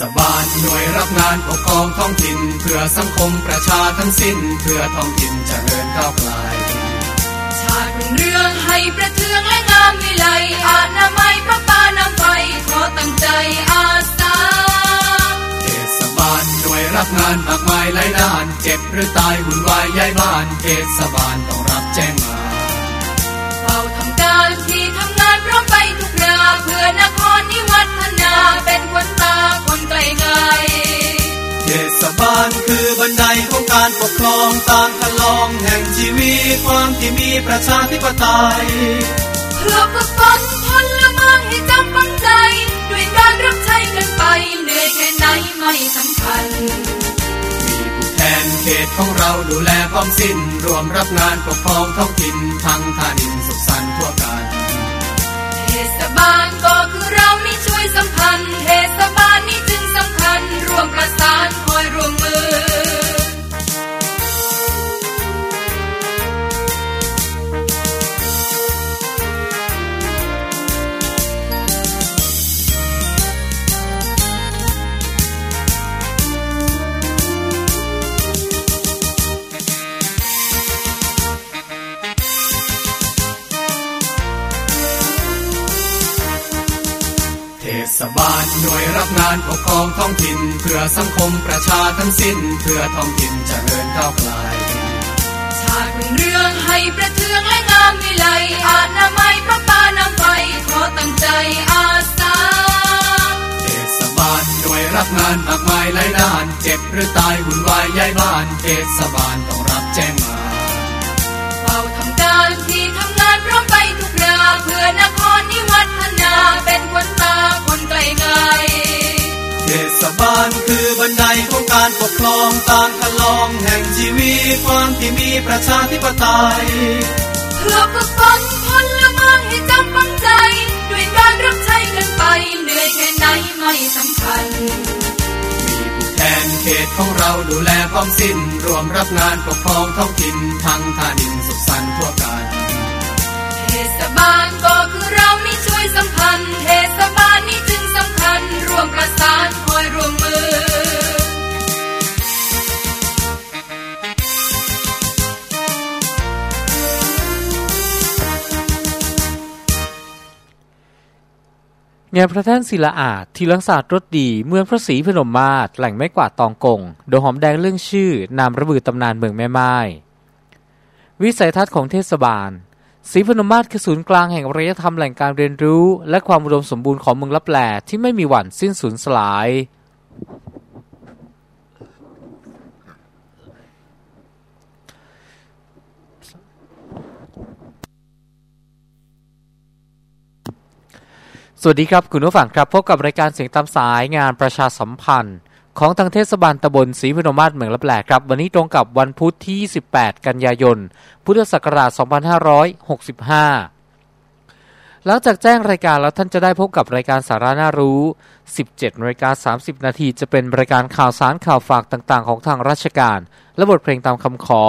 ศบาลหน่วยรับงานปกครองท้องถิ่นเพื่อสังคมประชาทั้งสิ้นเพื่อท้องถิ่นจเจริญก้าวไกลชาติเป็นเรื่องให้ประเทืองและงามวิไลอาณาไม้พระปานำไปขอตั้งใจอาสาเทศบาลหน่วยรับงานมากมายหลายด้าน เจ็บหรือตายหุ่นวายย้ายบ้านเทศบาลต้องรับแจ้งมาเฝ้าทำการที่ทำงานพร้อมไปทุกราเพื่อนครนิวัฒนา เป็นคนตาคนไกลไกลเทศบาลคือบันไดของการปกครองตามคันลองแห่งชีวิตความที่มีประชาธิปไตยเพื่อฝึกฝนพลเมืองให้จำปังใจ ด้วยการรับใช้กันไปเหนื่อยแค่ไหนไม่สำคัญแทนเขตของเราดูแลพร้อมสิ้น รวมรับงานปกครองท้องถิ่นทั้งท่านินสุขสันต์ทั่วกันเทศบาลก็คือเรานี่ช่วย สัมพันธ์เทศบาลนี้จึงสำคัญ รวมประสาน ศบาลหน่วยรับงานปกครองท้องถิ่น เพื่อสังคมประชาทั้งสิ้น เพื่อท้องถิ่นจเจริญก้าวไกลชาติเรื่องให้ประเทืองและงามวิไลอาณาไม้พระปานำไปขอตั้งใจอาสาเทศบาลหน่วยรับงานมากมายหลายด้าน เจ็บหรือตายหุ่นวายย้ายบ้านเทศบาลต้องรับแจ้ง เพื่อนครนิวัฒนาเป็นคนตาคนไกลไกลเทศบาลคือบันไดของการปกครองตามคันลองแห่งชีวิตความที่มีประชาธิปไตยเพื่อฝึกฝนพลเมืองให้จำปังใจ ด้วยการรับใช้กันไปเหนื่อยแค่ไหนไม่สำคัญมีผู้แทนเขตของเราดูแลพร้อมสิ้น รวมรับงานปกครองท้องถิ่นทั้งท่านินสุขสันต์ทั่วกันเทศ บาลก็คือเรานี่ช่วยสัมพันธ์เทศบาลนี่จึงสำคัญรวมประสานคอยรวมมืองานพระท่นศิลาอาจที่ลังศาสตร์รถดี เมืองพระศรีพนมมาศแหล่งไม้กวาดตองกง โดยหอมแดงเรื่องชื่อนามระบือตำนานเมืองแม่ไม้วิสัยทัศน์ของเทศบาล ศรีพนมมาศคือศูนย์กลางแห่งอารยธรรมแหล่งการเรียนรู้ และความอุดมสมบูรณ์ของเมืองลับแหล่ที่ไม่มีวันสิ้นสูญสลาย สวัสดีครับ คุณผู้ฟังครับ พบกับรายการเสียงตามสายงานประชาสัมพันธ์ ของทางเทศบาลตำบลศรีพนมมาศเมืองลับแหลครับ วันนี้ตรงกับวันพุธที่18กันยายน พุทธศักราช 2565 หลังจากแจ้งรายการแล้วท่านจะได้พบกับรายการสาระน่ารู้ 17นาฬิกา30 นาทีจะเป็นรายการข่าวสารข่าวฝากต่างๆ ของทางราชการ และบทเพลงตามคำขอ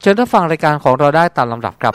เชิญรับฟังรายการของเราได้ตามลำดับครับ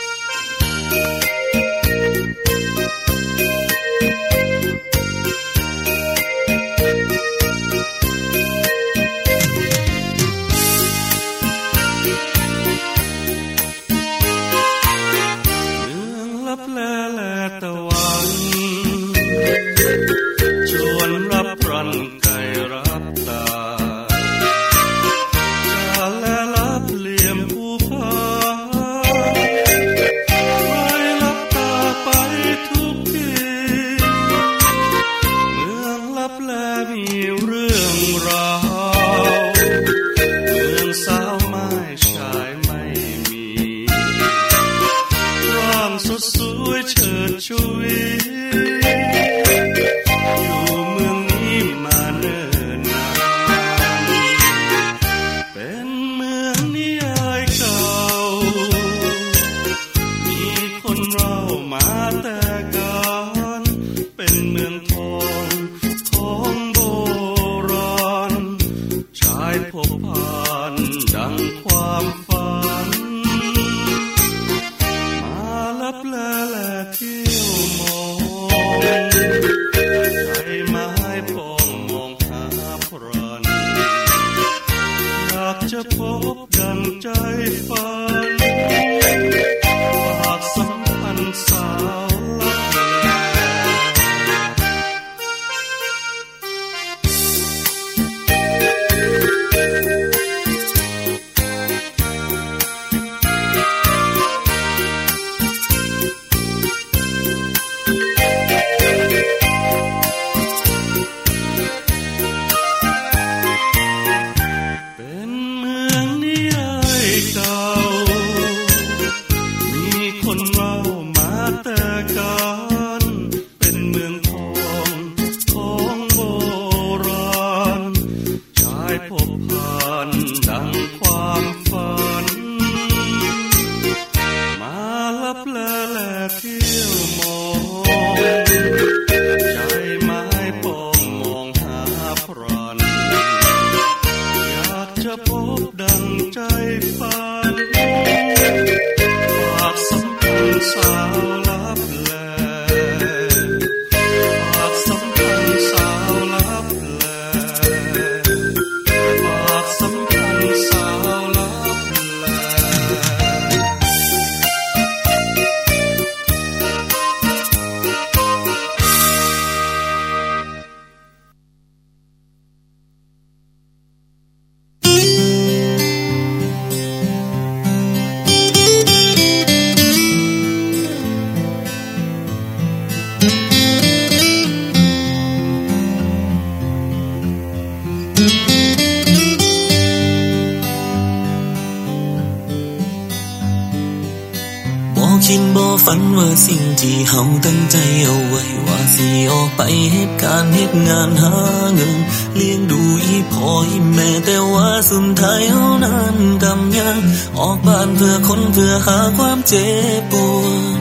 เจ็บปวด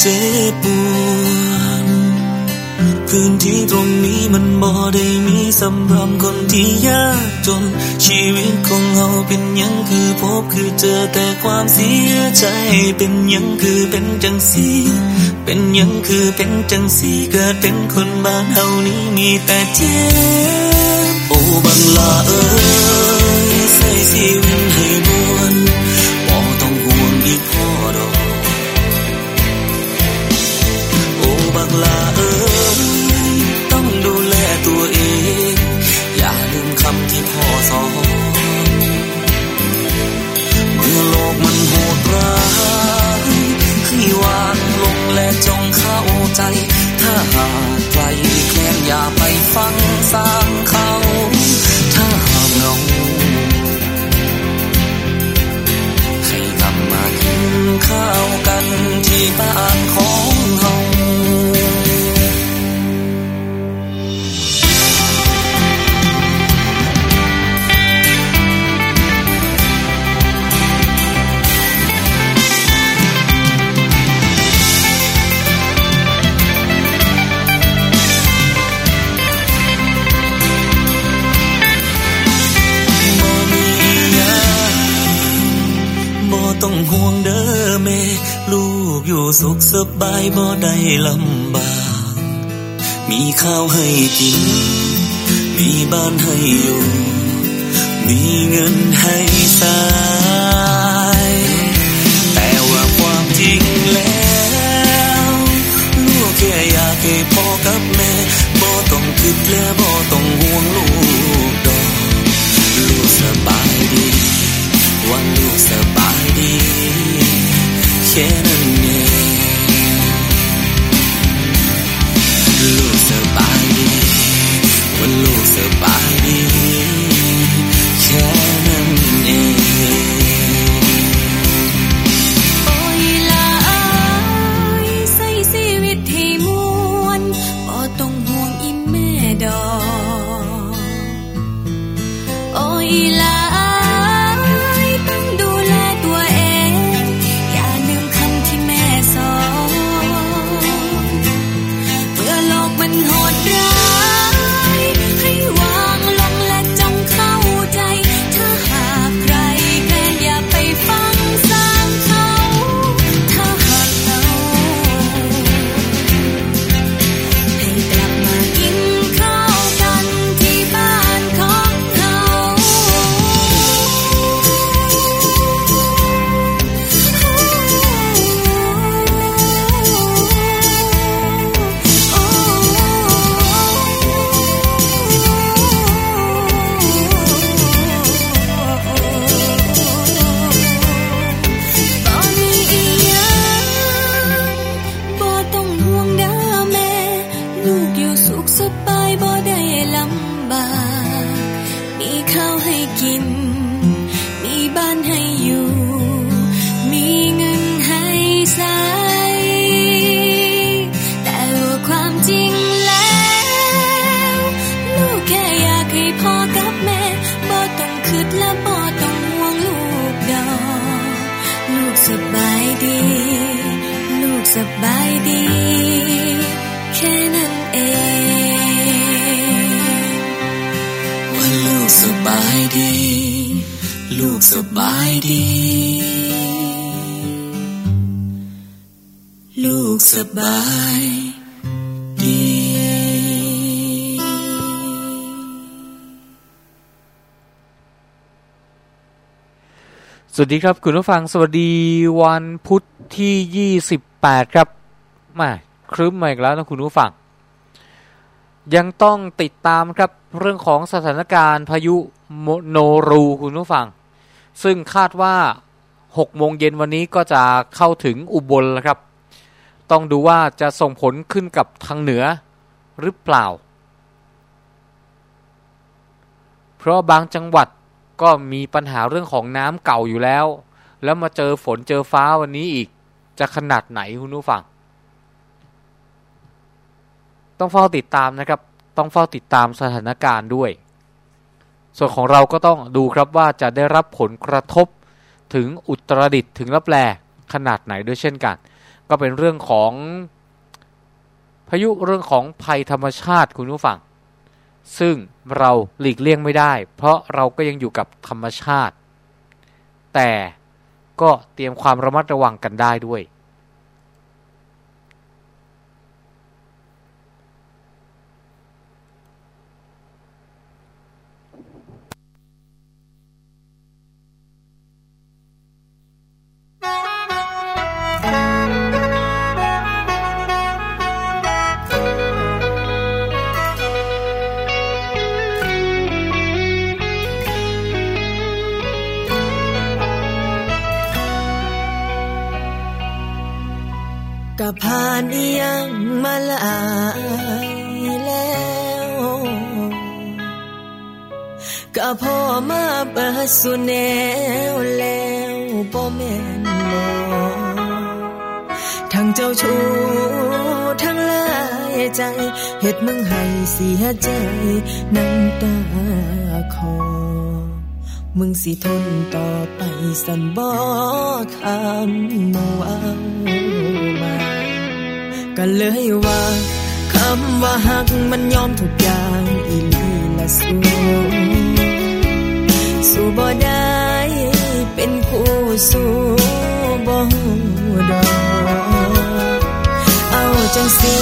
เจ็บปวดพื้นที่ตรงนี้มันบ่ได้มีสำหรับคนที่ยากจน ชีวิตของเฮาเป็นยังคือพบคือเจอแต่ความเสียใจ เป็นยังคือเป็นจังสีเป็นยังคือเป็นจังสีเกิดเป็นคนบ้านเฮานี้มีแต่เจ็บโอ้บังลาเอ้ยใส่ชีวิตให้บ่ อย่าไปฟังสร้างเขาถ้าหากเงาให้กลับมากินข้าวกันที่บ้านของ แม่ ลูกอยู่สุขสบายบ่ได้ลำบาก มีข้าวให้กิน มีบ้านให้อยู่ มีเงินให้ใช้แต่ว่าความจริงแล้วลูกแค่อยากให้พ่อกับแม่บ่ต้องคิดและบ่ต้องห่วงลูกดอกลูกสบายดี วันลูกสบายดีแค่ สวัสดีครับ คุณผู้ฟังสวัสดีวันพุธที่ 28 ครับมาครึ้มมาอีกแล้วนะคุณผู้ฟัง ยังต้องติดตามครับเรื่องของสถานการณ์พายุโมโนรูคุณผู้ฟัง ซึ่งคาดว่า 6 โมงเย็นวันนี้ก็จะเข้าถึงอุบลแล้วครับ ต้องดูว่าจะส่งผลขึ้นกับทางเหนือหรือเปล่า เพราะบางจังหวัด ก็มีปัญหาเรื่องของน้ำเก่าอยู่แล้ว แล้วมาเจอฝนเจอฟ้าวันนี้อีกจะขนาดไหนคุณผู้ฟัง ต้องเฝ้าติดตามนะครับ ต้องเฝ้าติดตามสถานการณ์ด้วย ส่วนของเราก็ต้องดูครับว่าจะได้รับผลกระทบถึงอุตรดิตถึงรับแลขนาดไหนด้วยเช่นกัน ก็เป็นเรื่องของพายุเรื่องของภัยธรรมชาติคุณผู้ฟัง ซึ่งเราหลีกเลี่ยงไม่ได้ เพราะเราก็ยังอยู่กับธรรมชาติ แต่ก็เตรียมความระมัดระวังกันได้ด้วย ก็ผ่านอียังมาหลายแล้วก็พ่อมาเปิดสุแนวแล้วบ่แม่นบ่ทั้งเจ้าชู้ทั้งลายใจเฮ็ดมึงให้เสียใจน้ำตาคอมึงสิทนต่อไปสันบ่คำว่า ก็เลยว่าคำว่าหักมันยอมทุกอย่างอีลีละสูสู้บ่ได้เป็นคู่สู้บ่ดอกเอาจังสิ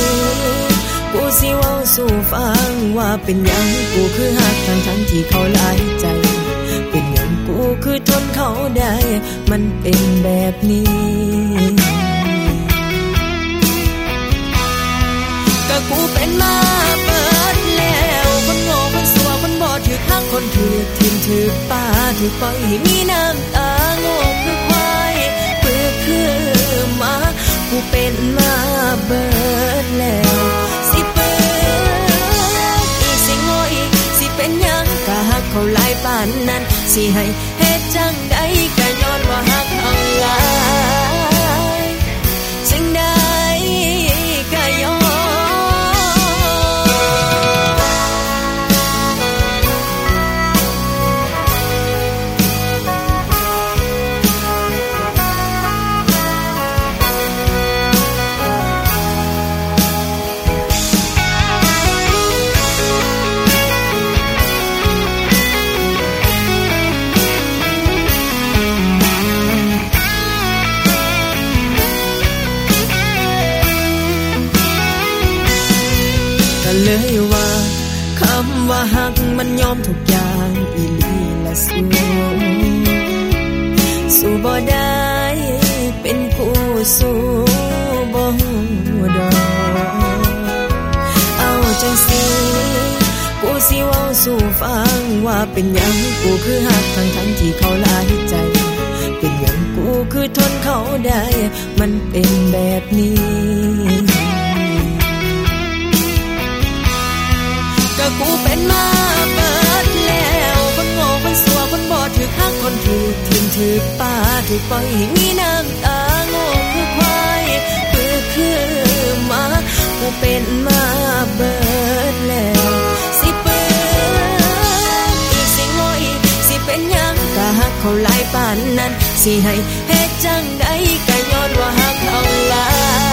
กูสิเว้าสู่ฟังว่าเป็นหยังกูคือหักทั้งทั้งที่เขาหลายใจ เป็นหยังกูคือทนเขาได้ มันเป็นแบบนี้ ก็กูเป็นมาเปิดแล้ว คนโง่คนสัวคนบอดถือข้างคนถือทิมถือป้าถือปล่อยให้มีน้ำตาโง่คือควายเปลือคือมากูเป็นมาเบิดแล้วสิเปิดอีสิโง่อีสิเป็นยังกะหักเขาหลายปานนั้นสิให้เฮ็ดจังใดก็ย้อนว่าหักเอาหลายำว่าหักมันยอมทุกอย่างอีลีละสูสู้บ่ได้เป็นคู่สู้บ่ดอกเอาจังสิกูสิเว้าสู่ฟังว่าเป็นหยังกูคือหักทั้งทั้งที่เขาหลายใจ เป็นหยังกูคือทนเขาได้ มันเป็นแบบนี้ กูเป็นมาเปิดแล้ว คนโง่คนสัวคนบ่ถือข้างคนถือทิมถือป้าถือปล่อยมีน้ำตาโง่คือควายคือคือมากูเป็นมาเบิดแล้วสิเปิดอีสิง่อยสิเป็นยังกะหักเขาหลายปานนั้นสิให้เฮ็ดจังใดกะย้อนว่าหักเขาหลาย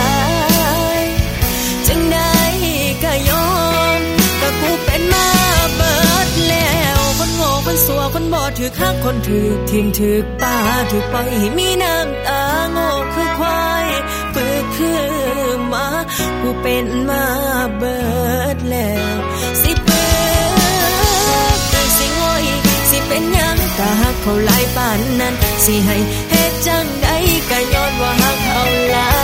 สัวคนบ่ถือข้าคนถือทิมถือป้าถือไปมีน้ำตาโง่คือควายเปิดคือมากูเป็นมาเบิดแล้วสิเปิดคืสิงอยสิเป็นยังตาหักเขาหลายปานนั้นสิให้เฮ็ดจังไดก็ย้อนว่าหักเขาหลาย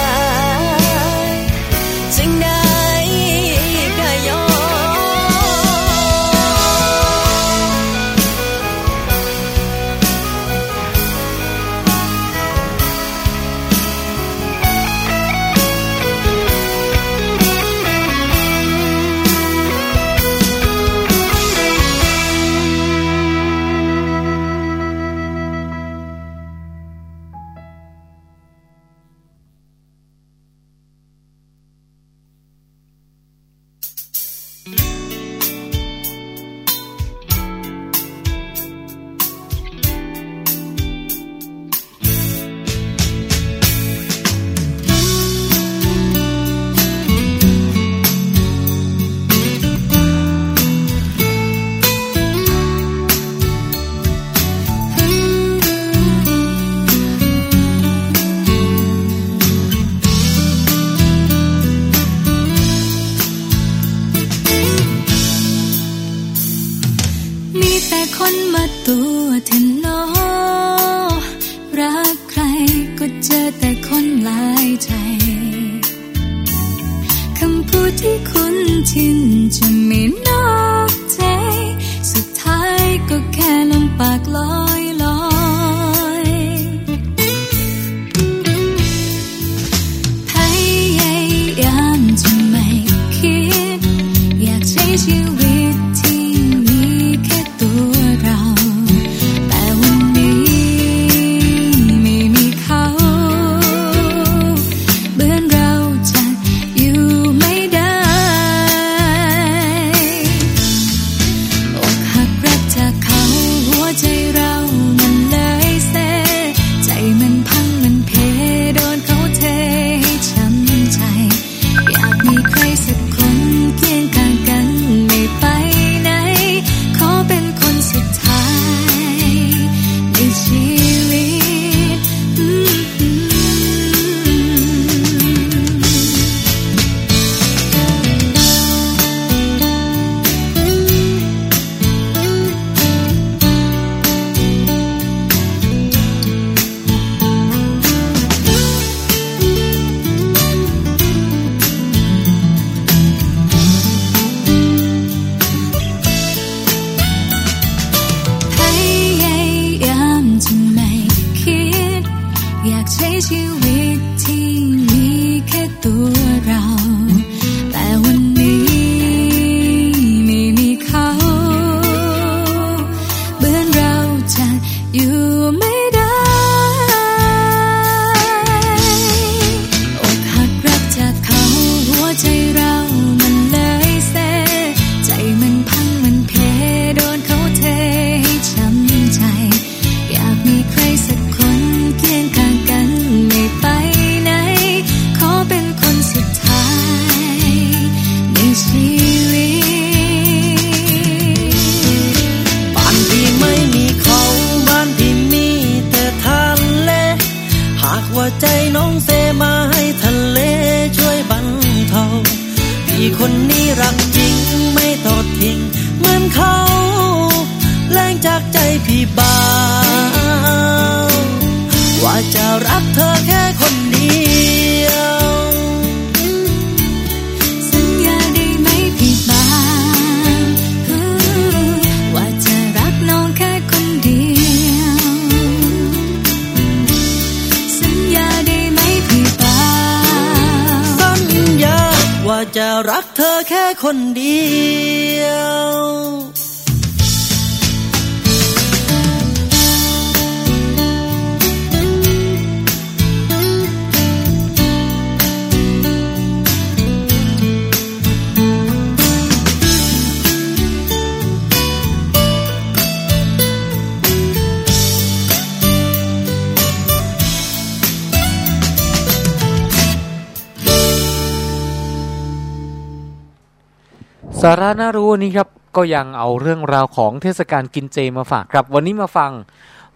ระน่ารู้วันนี้ครับก็ยังเอาเรื่องราวของเทศกาลกินเจมาฝากครับ วันนี้มาฟัง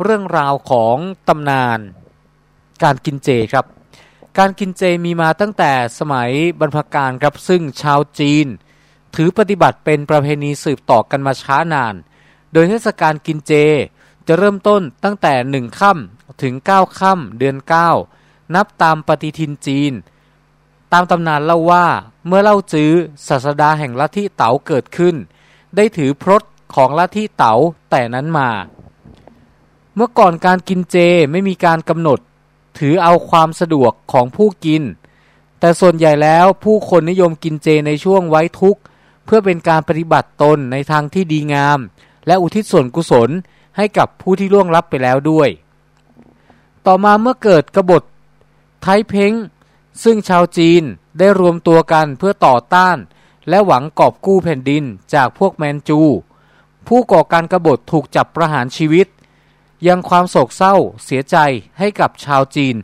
เรื่องราวของตำนานการกินเจครับ การกินเจมีมาตั้งแต่สมัยบรรพกาลครับซึ่งชาวจีน ถือปฏิบัติเป็นประเพณีสืบต่อกันมาช้านาน โดยเทศกาลกินเจจะเริ่มต้นตั้งแต่หนึ่งค่ำถึง 9 ค่ำเดือน 9 นับตามปฏิทินจีน ตามตำนานเล่าว่าเมื่อเล่าจื้อศาสดาแห่งลัทธิเต๋าเกิดขึ้น ได้ถือพรตของลัทธิเต๋าแต่นั้นมา เมื่อก่อนการกินเจไม่มีการกำหนด ถือเอาความสะดวกของผู้กิน แต่ส่วนใหญ่แล้วผู้คนนิยมกินเจในช่วงไว้ทุกข์ เพื่อเป็นการปฏิบัติตนในทางที่ดีงาม และอุทิศส่วนกุศลให้กับผู้ที่ล่วงลับไปแล้วด้วย ต่อมาเมื่อเกิดกบฏไทเพ้ง ซึ่งชาวจีนได้รวมตัวกันเพื่อต่อต้าน และหวังกอบกู้แผ่นดินจากพวกแมนจู ผู้ก่อการกรบฏถูกจับประหารชีวิต ยังความโศกเศร้าเสียใจให้กับชาวจีน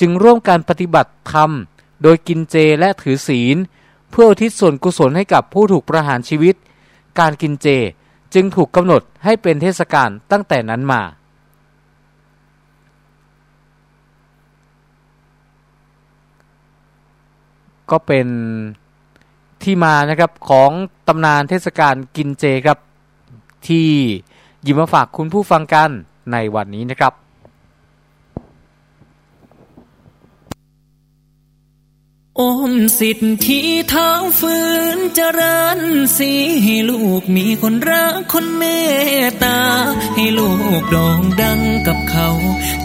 จึงร่วมการปฏิบัติธรรม โดยกินเจและถือศีล เพื่ออุทิศส่วนกุศลให้กับผู้ถูกประหารชีวิต การกินเจจึงถูกกำหนดให้เป็นเทศกาลตั้งแต่นั้นมา ก็เป็นที่มานะครับของตำนานเทศกาลกินเจครับ ที่หยิบมาฝากคุณผู้ฟังกันในวันนี้นะครับอมสิทธิ์ที่เท้าฝืนเจริญสีให้ลูกมีคนรักคนเมตตา ให้ลูกด่งดังกับเขา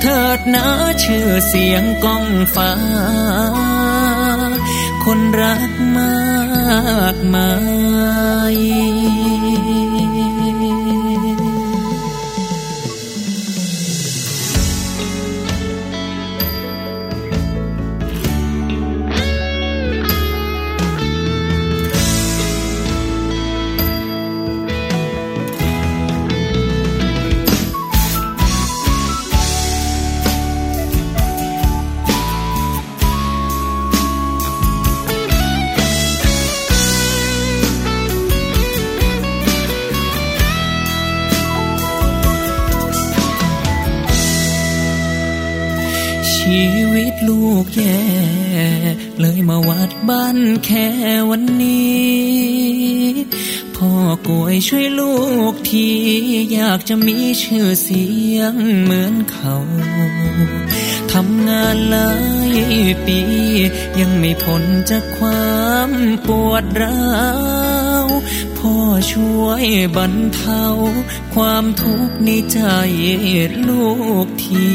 เถิดนะชื่อเสียงก้องฟ้า คนรักมากมาย ลูกแย่ เลยมาวัดบ้านแค่วันนี้ พ่อกวยช่วยลูกทีอยากจะมีชื่อเสียงเหมือนเขาทำงานหลายปี ยังไม่พ้นจากความปวดร้าวพ่อช่วยบรรเทา ความทุกข์ในใจลูกที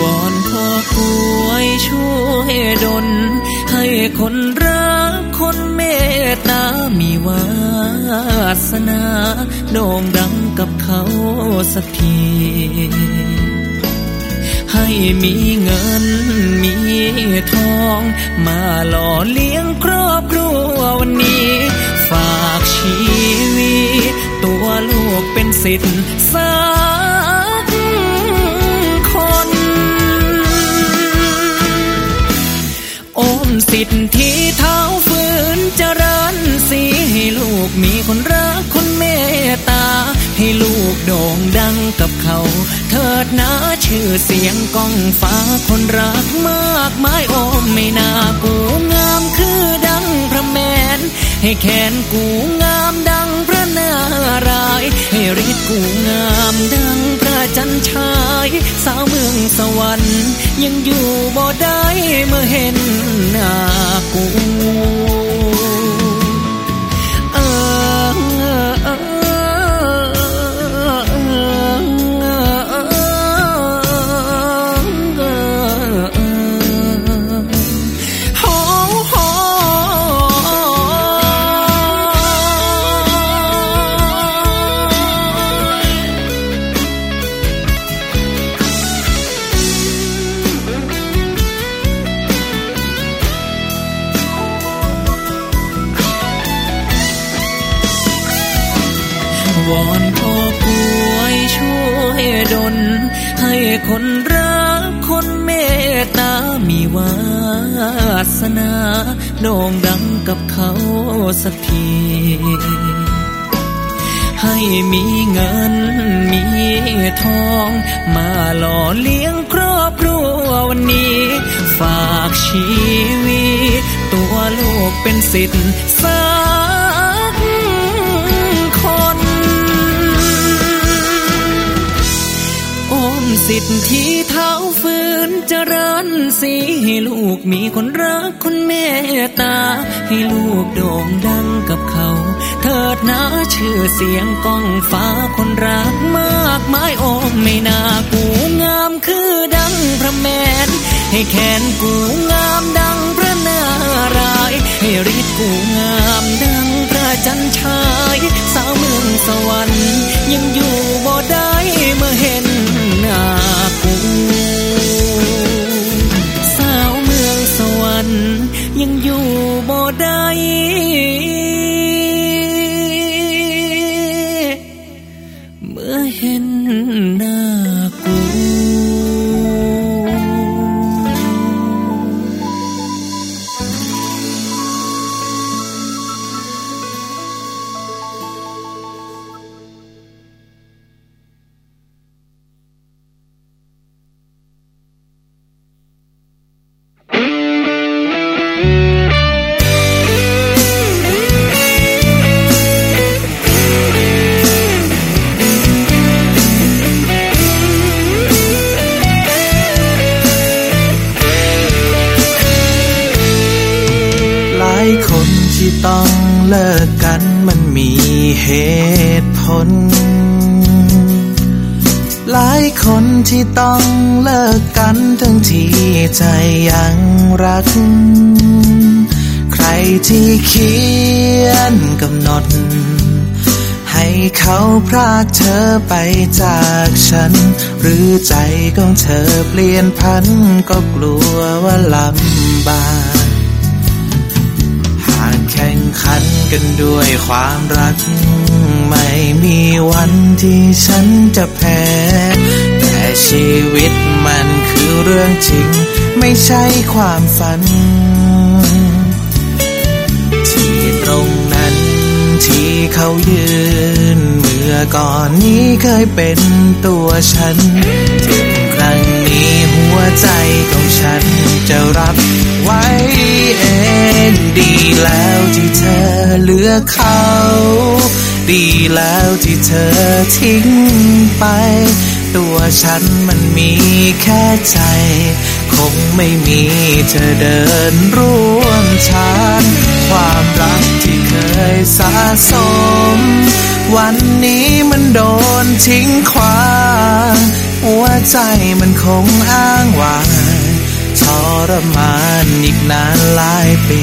วอน พ่อกวยช่วยดลให้คนรักคนเมตตามีวาสนาโด่งดังกับเขาสักทีให้มีเงินมีทอง มาหล่อเลี้ยงครอบครัววันนี้ ฝากชีวิต ตัวลูกเป็นสิทธิ์สัก โด่งดังกับเขา เถิดนะชื่อเสียงก้องฟ้าคนรักมากมายโอมไม่น่ากูงามคือดังพระแมน ให้แขนกูงามดังพระนารายให้ฤทธิ์กูงามดังพระจันทรายสาวเมืองสวรรค์ ยังอยู่บ่ได้เมื่อเห็นหน้ากูเออ สนาโด่งดังกับเขาสักทีให้มีเงินมีทอง มาหล่อเลี้ยงครอบครัววันนี้ ฝากชีวิต ตัวลูกเป็นสิทธิ์สักคนโอมสิทธิ์ที่เท้า ฝืนเจริญสีให้ลูกมีคนรักคนเมตตา ให้ลูกโด่งดังกับเขา เถิดนะชื่อเสียงก้องฟ้าคนรักมากมายโอมไม่น่ากูงามคือดังพระแมน ให้แขนกูงามดังพระนารายให้ฤทธิ์กูงามดังพระจันชาย สาวเมืองสวรรค์ยังอยู่บ่ได้เมื่อเห็นหน้า ยังอยู่บ่ได้ เขียนกำหนด ให้เขาพรากเธอไปจากฉัน หรือใจของเธอเปลี่ยนพันก็กลัวว่าลำบากหากแข่งขันกันด้วยความรัก ไม่มีวันที่ฉันจะแพ้แต่ชีวิตมันคือเรื่องจริง ไม่ใช่ความฝัน ที่เขายืน เมื่อก่อนนี้เคยเป็นตัวฉัน ถึงครั้งนี้หัวใจของฉันจะรับไว้เองดีแล้วที่เธอเลือกเขา ดีแล้วที่เธอทิ้งไป ตัวฉันมันมีแค่ใจ คงไม่มีเธอเดินร่วมทานความรักที่เคยสะสม วันนี้มันโดนทิ้งขวางหัวใจมันคงอ้างว้างทรมานอีกนานหลายปี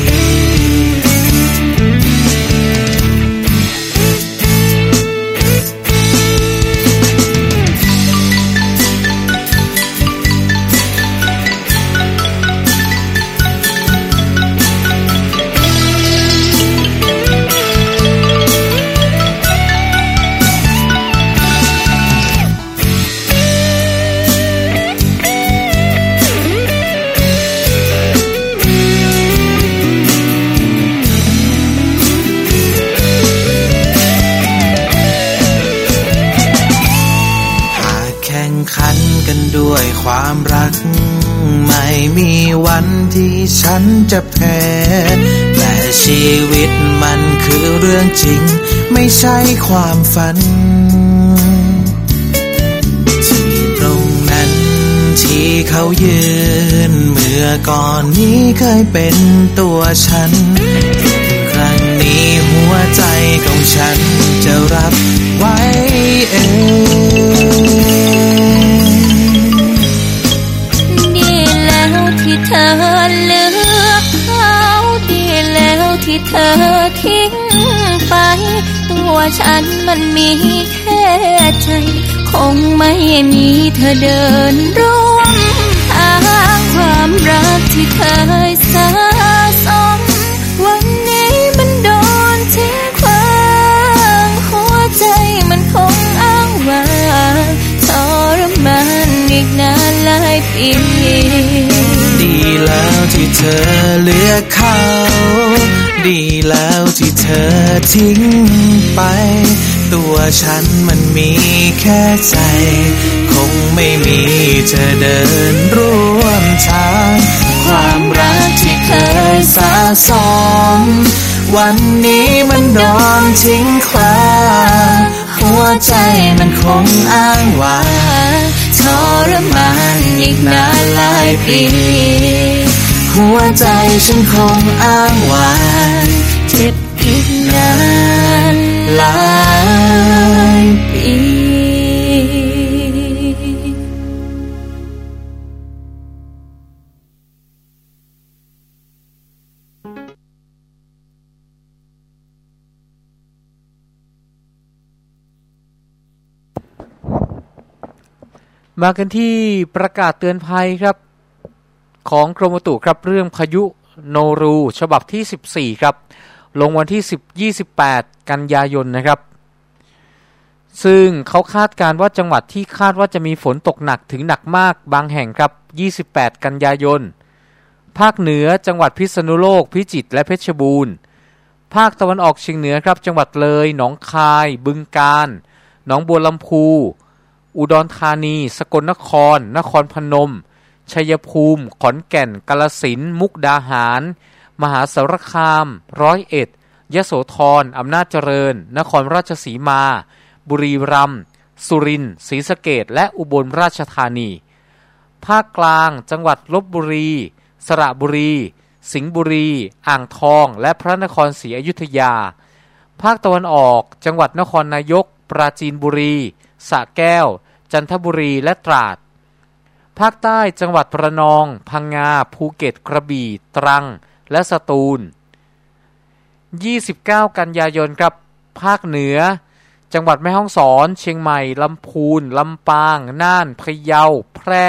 จริง ไม่ใช่ความฝัน ที่ตรงนั้นที่เขายืน เมื่อก่อนนี้เคยเป็นตัวฉัน ฉันมันมีแค่ใจ คงไม่มีเธอเดินร่วมทางความรักที่เคยสะสมวันนี้มันโดนทิ้งขวางหัวใจมันคงอ้างว้างทรมานอีกนานหลายปีดีแล้วที่เธอเลือกเขา ดีแล้วที่เธอทิ้งไป ตัวฉันมันมีแค่ใจ คงไม่มีจะเดินร่วมทาง ความรักที่เคยสะสม วันนี้มันโดนทิ้งคว้างหัวใจมันคงอ้างว่าทรมานอีกนานหลายปี หัวใจฉันคงอ้างว่าเจ็บอีกนานหลายปีมากันที่ประกาศเตือนภัยครับ ของกรมอุตุครับเรื่องพายุโนรู ฉบับที่ 14 ครับ ลงวันที่ 10 28 กันยายนนะครับ ซึ่งเขาคาดการณ์ว่าจังหวัดที่คาดว่าจะมีฝนตกหนักถึงหนักมากบางแห่งครับ 28 กันยายน ภาคเหนือจังหวัดพิษณุโลก พิจิตรและเพชรบูรณ์ ภาคตะวันออกเฉียงเหนือครับ จังหวัดเลย หนองคาย บึงกาฬ หนองบัวลำพู อุดรธานี สกลนคร นครพนม ชัยภูมิ ขอนแก่น กาลสิน มุกดาหาร มหาสารคาม ร้อยเอ็ด ยโสธร อำนาจเจริญ นครราชสีมา บุรีรัมย์ สุรินทร์ ศรีสะเกดและอุบลราชธานี ภาคกลาง จังหวัดลบบุรี สระบุรี สิงห์บุรี อ่างทอง และพระนครศรีอยุธยา ภาคตะวันออก จังหวัดนครนายก ปราจีนบุรีสระแก้ว จันทบุรี และตราด ภาคใต้จังหวัดระนอง พังงา ภูเก็ต กระบี่ ตรัง และสตูล 29 กันยายนครับ ภาคเหนือ จังหวัดแม่ฮ่องสอน เชียงใหม่ ลำพูน ลำปาง น่าน พะเยา แพร่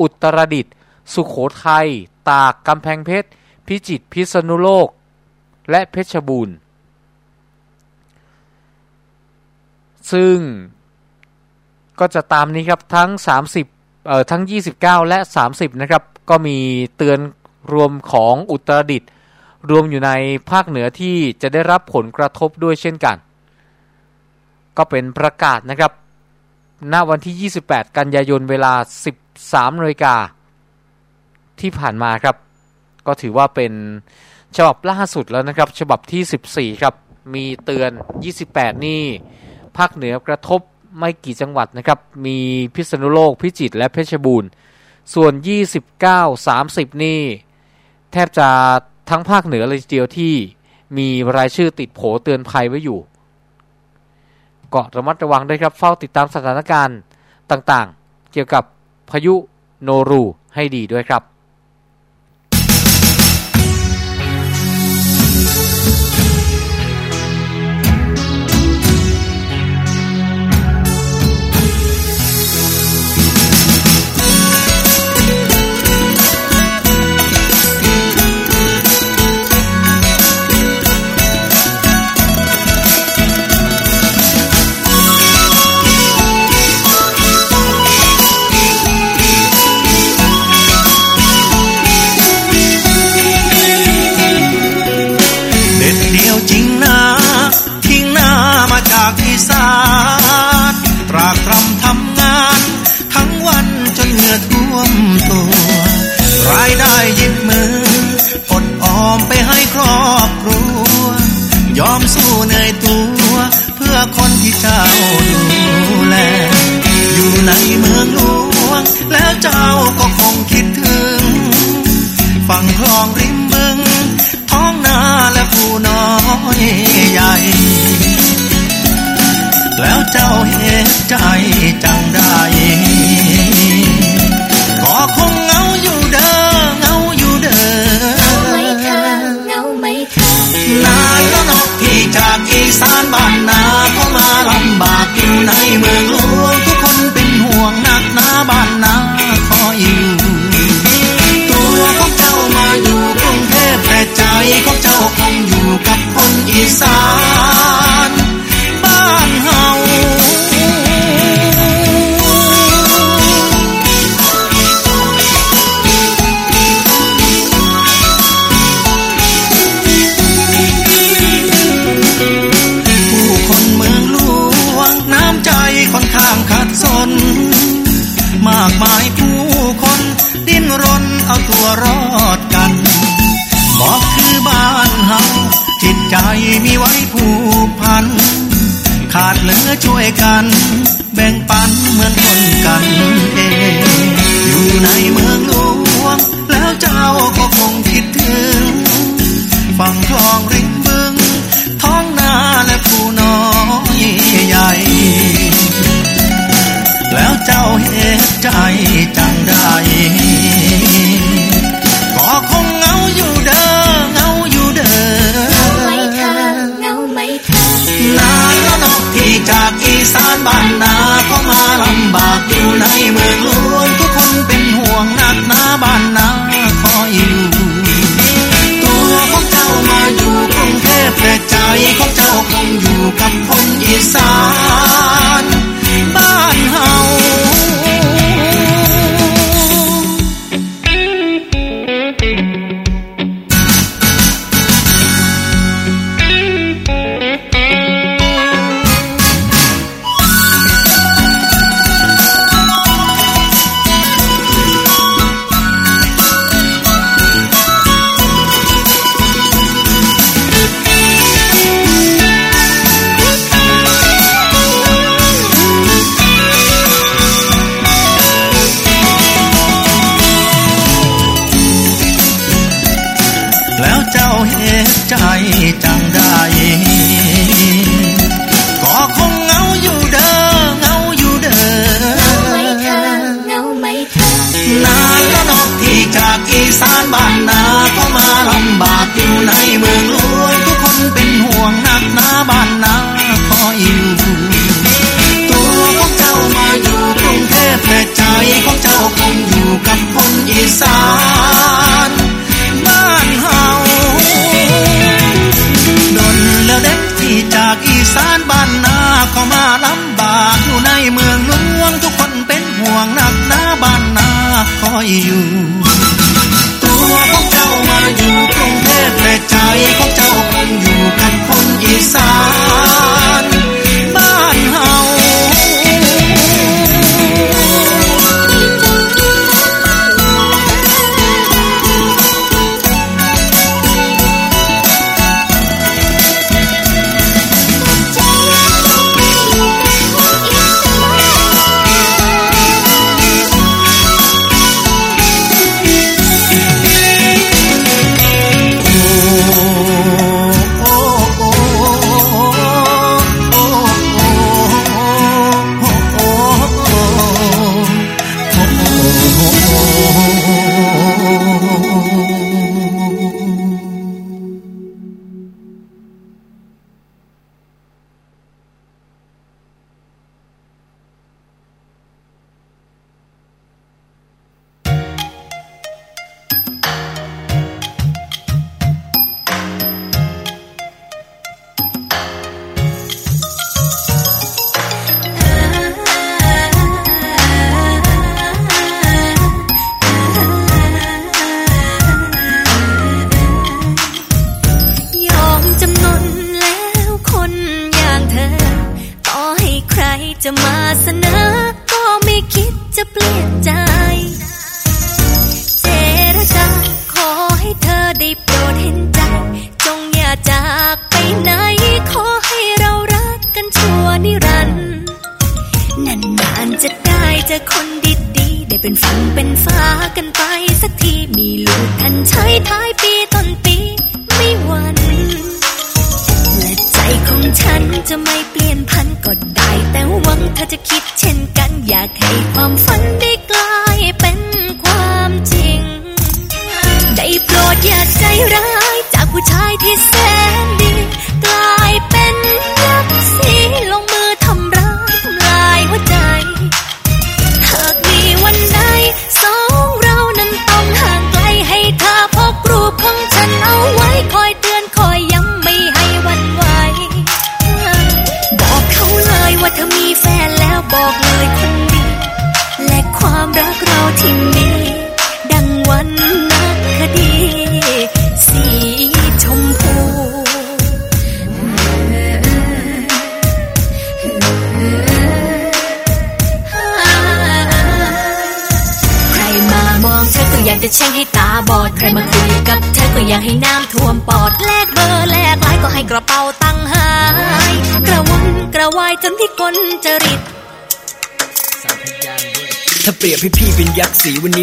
อุตรดิตถ์ สุขโขทัย ตาก กำแพงเพชร พิจิตร พิษณุโลก และเพชรบูรณ์ ซึ่งก็จะตามนี้ครับทั้ง 30 เอ่อทั้ง 29 และ 30 นะครับ ก็มีเตือนรวมของอุตรดิตถ์รวมอยู่ในภาคเหนือที่จะได้รับผลกระทบด้วยเช่นกัน ก็เป็นประกาศนะครับ ณ วันที่ 28 กันยายนเวลา 13นาฬิกาที่ผ่านมาครับ ก็ถือว่าเป็นฉบับล่าสุดแล้วนะครับ ฉบับที่ 14 ครับ มีเตือน 28 นี่ ภาคเหนือกระทบ ไม่กี่จังหวัดนะครับ มีพิษณุโลกพิจิตรและเพชรบูรณ์ ส่วน 29 30 นี่ แทบจะทั้งภาคเหนือเลยทีเดียวที่มีรายชื่อติดโผเตือนภัยไว้อยู่ เก็ระมัดระวังด้วยครับเฝ้าติดตามสถานการณ์ต่างๆ เกี่ยวกับพายุโนรูให้ดีด้วยครับ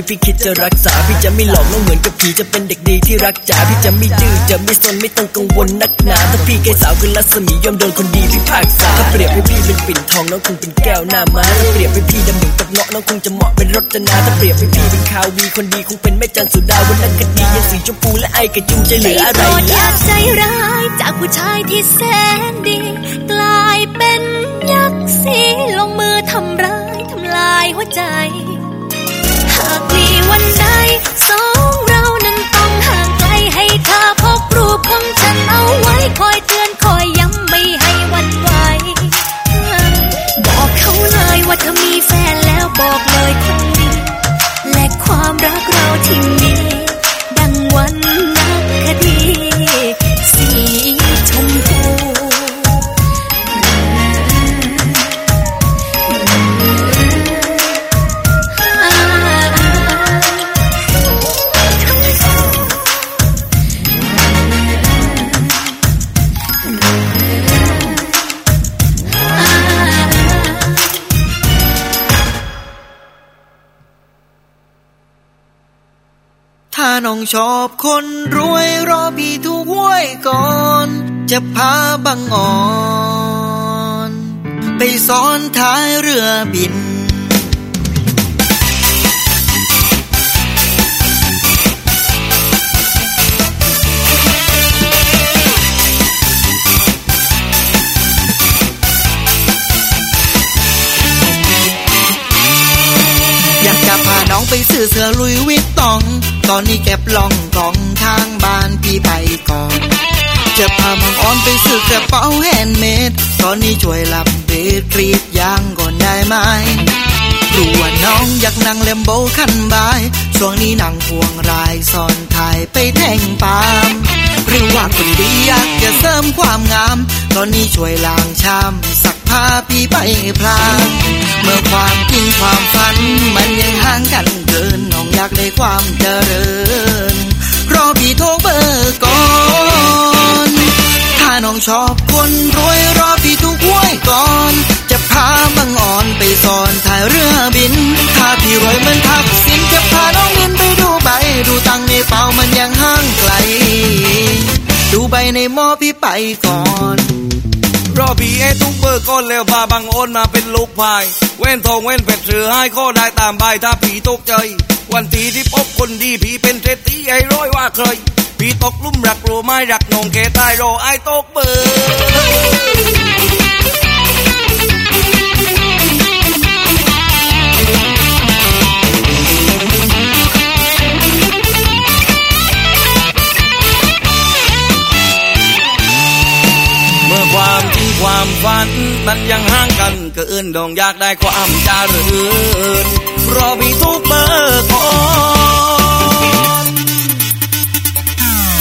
พี่คิดจะรักษา พี่จะไม่หลอกน้องเหมือนกับผีจะเป็นเด็กดีที่รักจ๋าพี่จะไม่ดื้อจะไม่สนไม่ต้องกังวลนักหนาถ้าพี่แก่สาวคือรัศมียอมโดนคนดีพี่ภาคษาถ้าเปรียบให้พี่เป็นปิ่นทองน้องคงเป็นแก้วหน้าม้าถ้าเปรียบให้พี่ดำเหมือนกับเงาะน้องคงจะเหมาะเป็นรจนาถ้าเปรียบให้พี่เป็นคาวีคนดีคงเป็นแม่จันสุดาวันนั้นคดียังสีชมพูและไอกระจูจะเหลืออะไรโปรดอล่ะยากใจร้ายจากผู้ชายที่แสนดี กลายเป็นยักษ์สีลงมือทำร้ายทำลายหัวใจากมีวันใดสองเรานั้นต้องห่างไกลให้เธอพกรูปของฉันเอาไว้คอยเตือนคอยย้ำไม่ให้วันไหวบอกเขาเลยว่าเธอมีแฟนแล้วบอกเลยคนดีและความรักเราที่ น้องชอบคนรวยรอพี่ทุกห้วยก่อน จะพาบังอ่อน ไปซ้อนท้ายเรือบิน ไปซื้อเสื้อลุยวิตตอง ตอนนี้เก็บล่องกองทางบ้านพี่ไปก่อนจะพามังอ่อนไปซื้อกระเป๋าแฮนด์เมด ตอนนี้ช่วยรับเบสกรีดยางก่อนได้ไหมรู้ว่าน้องอยากนั่งเลมโบคันบาย ช่วงนี้นั่งพวงรายซ้อนถ่ายไปแท่งปามหรือว่าคนดีอยากจะเสริมความงาม ตอนนี้ช่วยล้างชามสักผ้าพี่ไปพลาง เมื่อความจริงความฝัน มันยังห่างกันเกินน้องอยากได้ความเจริญ รอพี่โทรเบอร์ก่อน ถ้าน้องชอบคนรวยรอพี่ทุกห้วยก่อน จะพาบังอ่อนไปสอนถ่ายเรือบิน ถ้าพี่รวยมันทักสินจะพาน้องบินไปดูใบ ดูตังในเป๋ามันยังห่างไกล ดูใบในหม้อพี่ไปก่อน รอพี่เอทุกเบอร์ก้อนแล้วพาบังโอนมาเป็นลูกพาย เว้นทองเว้นเป็ดเสือให้ก็ได้ตามใบถ้าพี่ตกใจ วันทีที่พบคนดีพี่เป็นเศรษฐีไอ้ร้อยว่าเคยพี่ตกลุ่มรักรู้ไม่รักนงเกตายรอไอ้ตกเบอร์เมื่อ ความฝันมันยังห่างกันเกินดองอยากได้ความเจริญรอพี่ทุกเบอร์ก่อน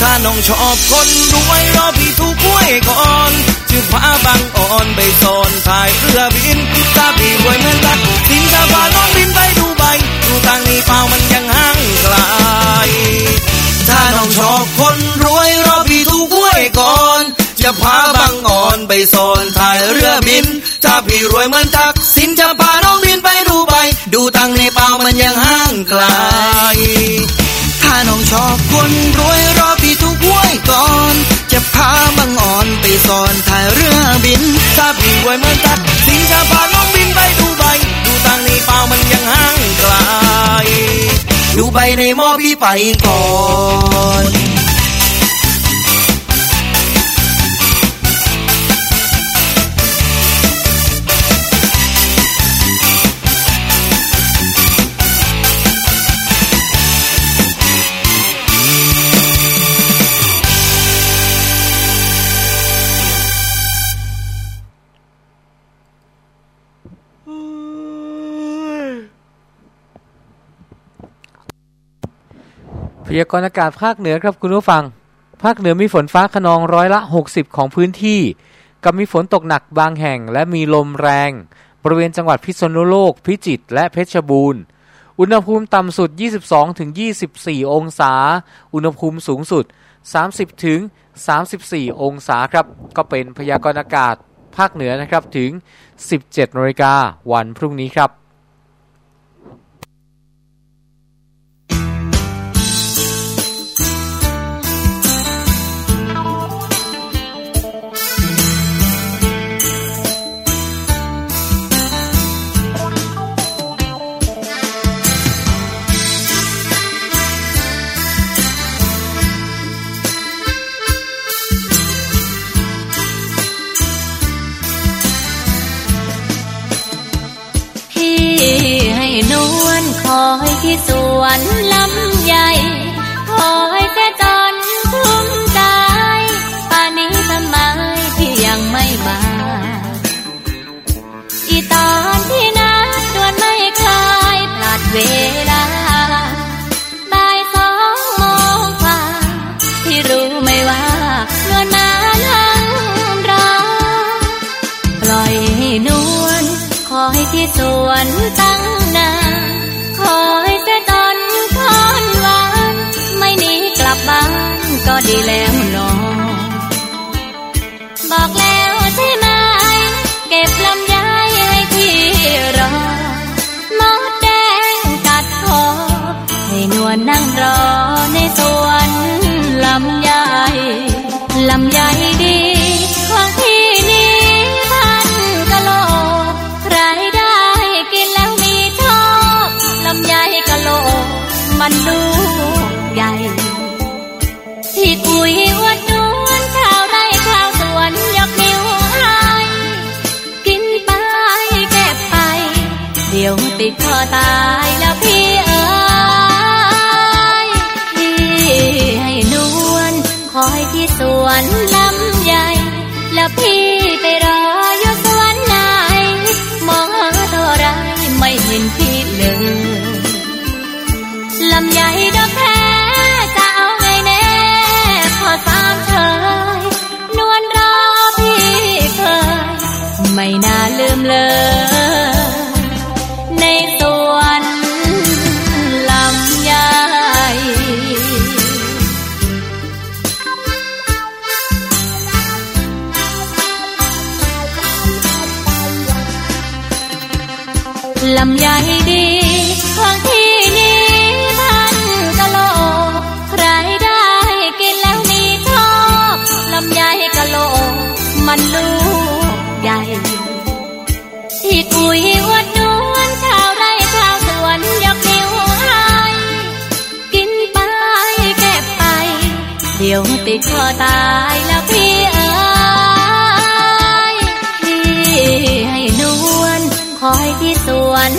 ถ้าน้องชอบคนรวยรอพี่ทุกห้วยก่อนชื่อพาบางอ่อนไปสอนถ่ายเรือบินถ้าพี่รวยเหมือนกันสินจะพาน้องบินไปดูใบดูทางนี้เปล่ามันยังห่างไกลถ้าน้องชอบคนรวยรอพี่ทุกห้วยก่อน จะพาบังอ่อนไปสอนถ่ายเรือบิน ถ้าพี่รวยเหมือนทักสินจะพาน้องบินไปดูใบ ดูตังในเปล่ามันยังห่างไกลถ้าน้องชอบคนรวยรอพี่ทุกห้วยก่อนจะพาบังอ่อนไปสอนถ่ายเรือบินถ้าพี่รวยเหมือนทักสินจะพาน้องบินไปดูใบดูตังในเปล่ามันยังห่างไกล ดูใบในหม้อพี่ไปก่อน ยากรณ์อากาศภาคเหนือครับคุณผู้ฟัง ภาคเหนือมีฝนฟ้าขนองร้อยละ 60 ของพื้นที่ กับมีฝนตกหนักบางแห่ง และมีลมแรง บริเวณจังหวัดพิษณุโลก พิจิตรและเพชรบูรณ์ อุณหภูมิต่ำสุด 22-24 องศา อุณหภูมิสูงสุด 30-34 องศาครับ ก็เป็นพยากรณ์อากาศภาคเหนือนะครับถึง 17นาฬิกาวันพรุ่งนี้ครับ ที่สวนลำใหญ่คอยแต่จนทุ่มใจป่านนี้ทำไมพี่ยังไม่มาอีตอนที่นัดดวนไม่เคยพลาดเวลาบ่ายสองโมงกว่าพี่รู้ไหมว่าเงินมาลังรอปล่อยให้นวลคอยที่สวนตั้ง ดีแล้วนอบอกแล้วใช่ไหม เก็บลำไยให้พี่รอมดแดงกัดคอให้นวลนั่งรอในสวนลำไยลำไย ตายแล้วพี่เอ๋ยพี่ให้นวลคอยที่สวน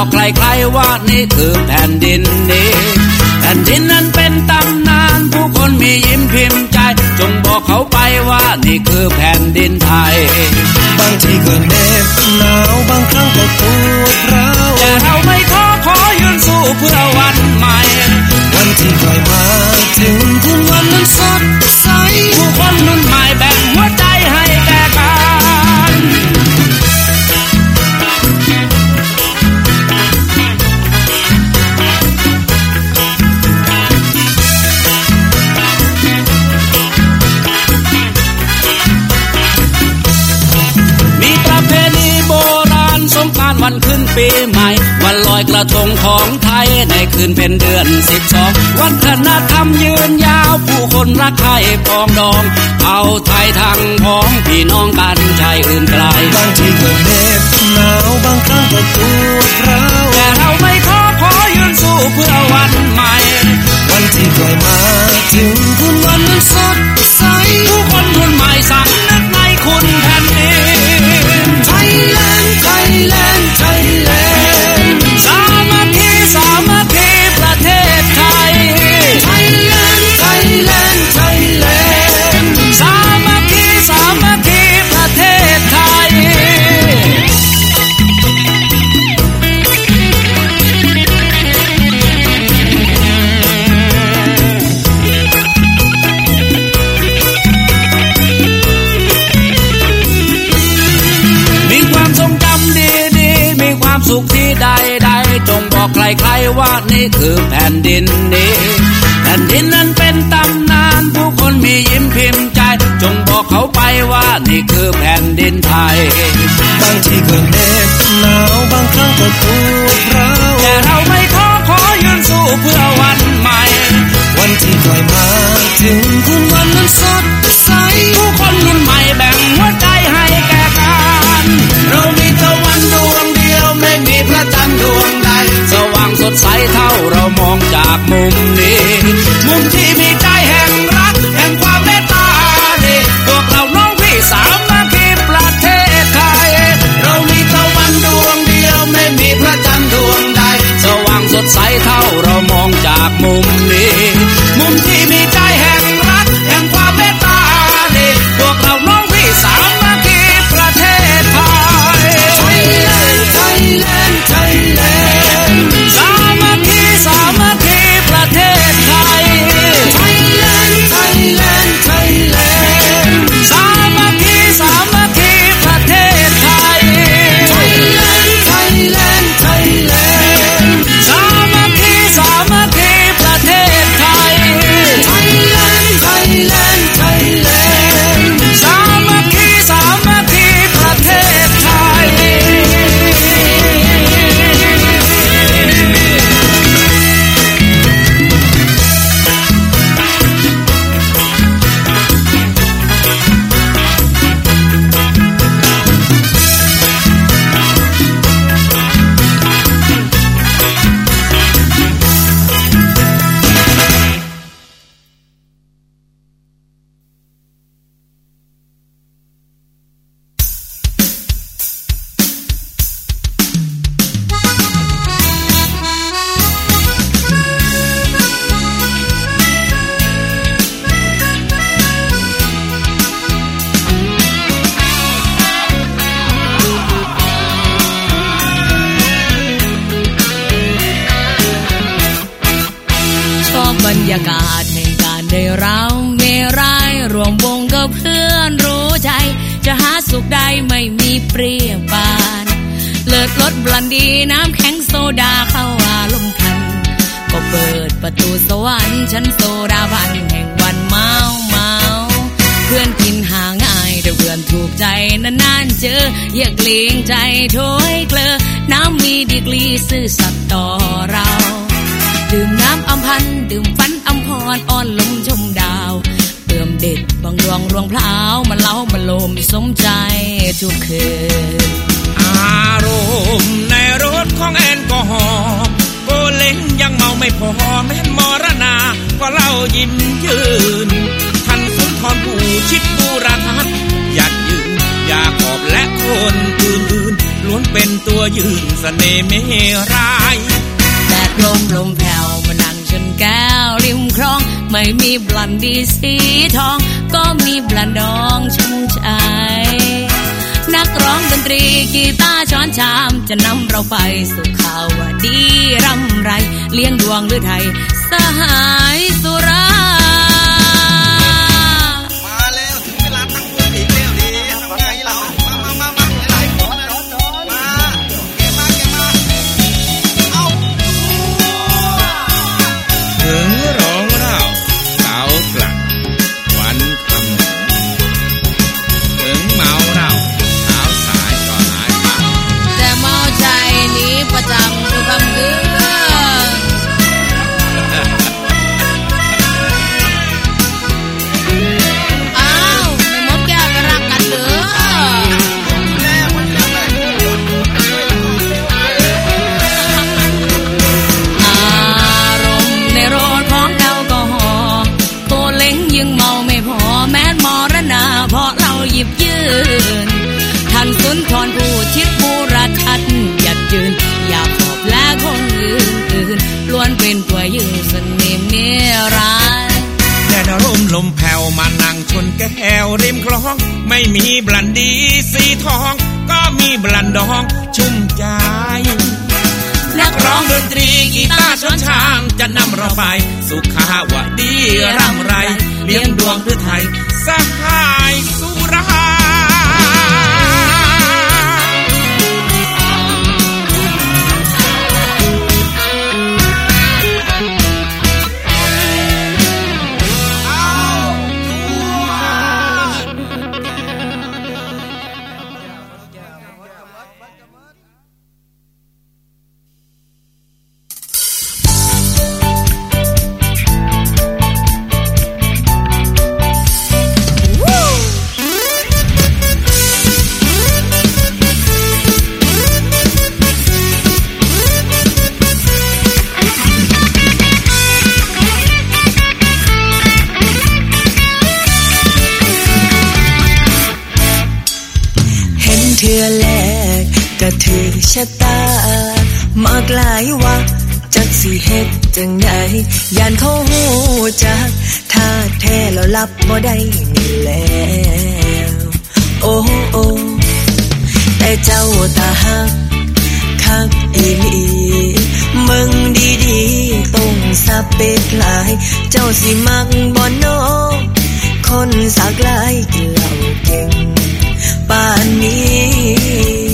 บอกใครๆว่านี่คือแผ่นดินนี้แผ่นดินนั้นเป็นตำนาน ผู้คนมียิ้มพิมพ์ใจ จงบอกเขาไปว่านี่คือแผ่นดินไทย บางทีก็เหน็บหนาวบางครั้งก็ปวดร้าวแต่เราไม่ท้อขอยืนสู้เพื่อวันใหม่ วันที่ใกล้มาถึงคืนวันนั้นสดใสผู้คนรุ่นใหม่แบ่ง ระทงของไทยในคืนเป็นเดือนสิบสองวัฒนธรรมยืนยาวผู้คนรักใครปองดอง เอาไทยทางพ้องพี่น้องกันชายอื่นไกลบางทีก็เหน็บหนาวบางครั้งก็ปวดร้าวแต่เราไม่ขอขอยืนสู้เพื่อวันใหม่ วันที่ใกล้มาถึงคุณวันนั้นสดใสผู้คนรุ่นใหม่สำนึกในคุณแผ่นดินไทยแลนด์ไทยแลนด์ไทยแลน ว่านี่คือแผ่นดินนี้ แผ่นดินนั้นเป็นตำนานผู้คนมียิ้มพิมพ์ใจ จงบอกเขาไปว่านี่คือแผ่นดินไทย บางทีก็เหน็บหนาวบางครั้งก็ปวดร้าวแต่เราไม่ขอขอยืนสู้เพื่อวันใหม่ วันที่ใกล้มาถึงคุณวันนั้นสดใสผู้คนรุ่นใหม่แบ่งหัวใจให้แก่กัน เรามีตะวันดวงเดียวไม่มีพระจันทร์ดวงใดสว่างส ดใสเท่าเรามองจากมุมนี้ มุมที่มีใจแห่งรักแห่งความเมตตาดีพวกเราน้องพี่สามัคคีประเทศไทย เรามีตะวันดวงเดียวไม่มีพระจันทร์ดวงใด สว่างสดใสเท่าเรามองจากมุมนี้ มุมที่มีใจ เด็ดบางดวงรวงพลาวมันเล้ามันลมสมใจทุกคืน อารมณ์ในรถของแอลกอฮอล์โกเล้งยังเมาไม่พอแม้นมรณา ก็เล่ายิ้มยืนท่านสุนทรผู้ชิดบูรทัศน์หยัดยืนอยาขอบและคนอื่นๆล้วนเป็นตัวยืนเสน่ห์เมรายแดดลมลมแผ่วมานั่งชนแก้วริมคลอง ไม่มีบลันดีสีทอง ก็มีบลันดองชุ่มชายนักร้องดนตรีกีตาร์ช้อนชาม จะนำเราไปสู่ข่าวดีร่ำไร เลี้ยงดวงหรือไทย สหายสุรา นั่แก้วริมคลอง ไม่มีบลันดีสีทอง ก็มีบลันดองชุ่มใจ นักร้องดนตรีกีตาร์ชนช้างจะนำเราไป สุขาวดีร่ำไร เลี้ยงดวงพือไทยสหายสุรา รับบ่ได้นี่แล้วโอ้โอ้แต่เจ้าตาหักคักอีลีมึงดีๆต้องสเปกหลาย เจ้าสิมักบ่น้อคนสักลายกินเหล้าเก่งป่านนี้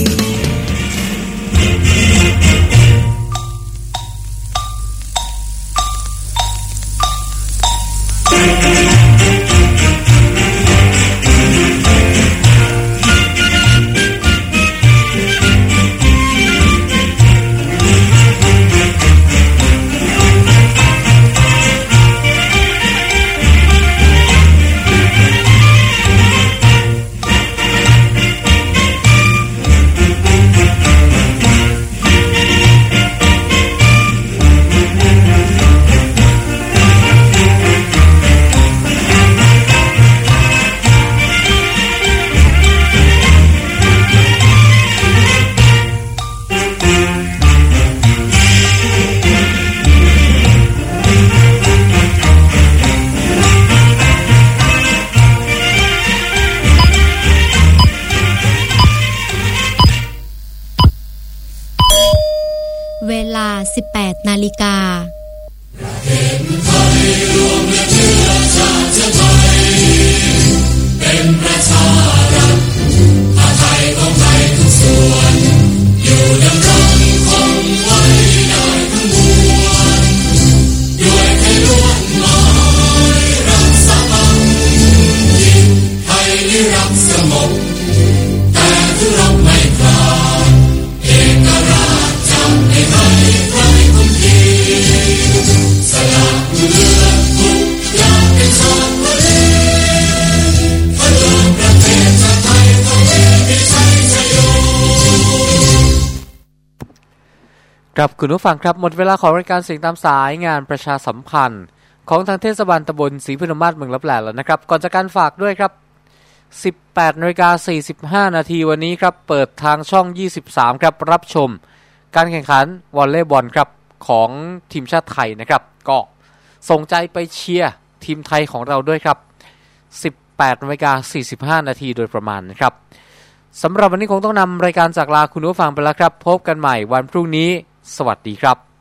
ครับคุณผู้ฟังครับหมดเวลาของรายการเสียงตามสายงานประชาสัมพันธ์ ของทางเทศบาลตำบลศรีพนมมาศเมืองลับแหล่แล้วนะครับ ก่อนจากการฝากด้วยครับ 18นาฬิกา45 นาทีวันนี้ครับ เปิดทางช่อง 23 ครับ รับชม การแข่งขันวอลเลย์บอลครับของทีมชาติไทยนะครับ ก็ส่งใจไปเชียร์ทีมไทยของเราด้วยครับ 18นาฬิกา45 นาทีโดยประมาณนะครับสำหรับวันนี้คงต้องนำรายการจากลาคุณผู้ฟังไปแล้วครับ พบกันใหม่วันพรุ่งนี้ สวัสดีครับ